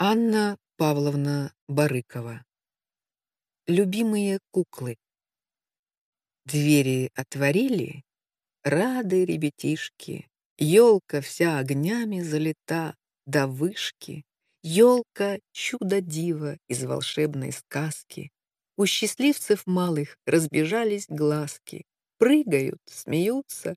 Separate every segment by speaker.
Speaker 1: Анна Павловна Барыкова. Любимые куклы. Двери отворили, рады ребятишки. Елка вся огнями залита до вышки. Елка — чудо-диво из волшебной сказки. У счастливцев малых разбежались глазки. Прыгают, смеются,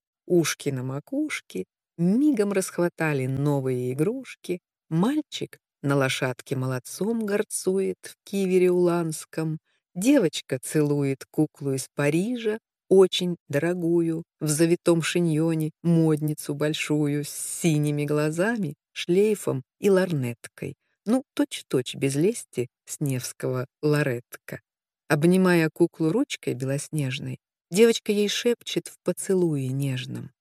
Speaker 1: ушки на макушке. Мигом расхватали новые игрушки. Мальчик на лошадке молодцом горцует в кивере уланском. Девочка целует куклу из Парижа, очень дорогую, в завитом шиньоне, модницу большую, с синими глазами, шлейфом и ларнеткой. Ну, точь-точь без лести с Невского ларетка. Обнимая куклу ручкой белоснежной, девочка ей шепчет в поцелуе нежном.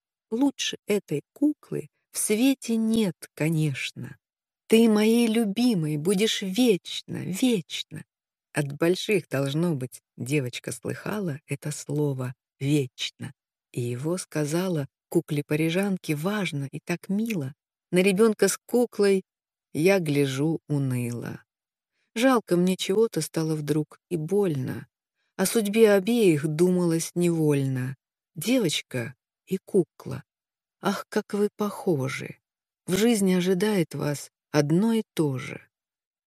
Speaker 1: Лучше этой куклы в свете нет, конечно. Ты моей любимой будешь вечно, вечно. От больших, должно быть, девочка слыхала это слово «вечно». И его сказала кукле-парижанке важно и так мило. На ребенка с куклой я гляжу уныло. Жалко мне чего-то стало вдруг и больно. О судьбе обеих думалось невольно. Девочка и кукла. Ах, как вы похожи! В жизни ожидает вас одно и то же.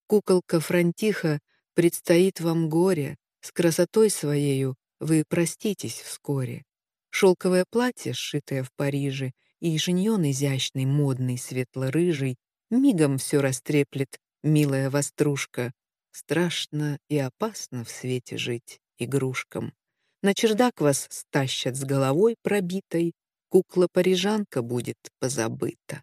Speaker 1: Куколка Франтиха предстоит вам горе, с красотой своею вы проститесь вскоре. Шелковое платье, сшитое в Париже, и шиньон изящный, модный, светло-рыжий, мигом все растреплет, милая вострушка. Страшно и опасно в свете жить игрушкам. На чердак вас стащат с головой пробитой, кукла-парижанка будет позабыта.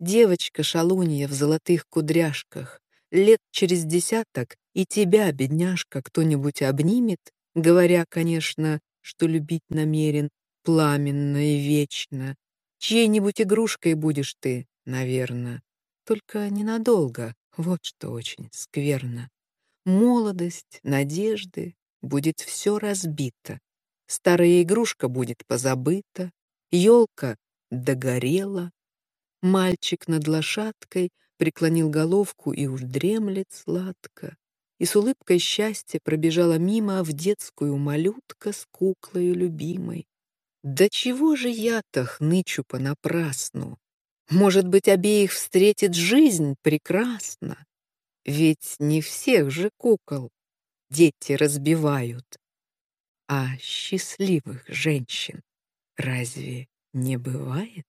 Speaker 1: Девочка-шалунья в золотых кудряшках, лет через десяток и тебя, бедняжка, кто-нибудь обнимет, говоря, конечно, что любить намерен пламенно и вечно. Чьей-нибудь игрушкой будешь ты, наверное. Только ненадолго, вот что очень скверно. Молодость, надежды, будет все разбито. Старая игрушка будет позабыта, елка догорела, Мальчик над лошадкой преклонил головку и уж дремлет сладко. И с улыбкой счастья пробежала мимо в детскую малютка с куклою любимой. Да чего же я-то хнычу понапрасну? Может быть, обеих встретит жизнь прекрасно? Ведь не всех же кукол дети разбивают. А счастливых женщин разве не бывает?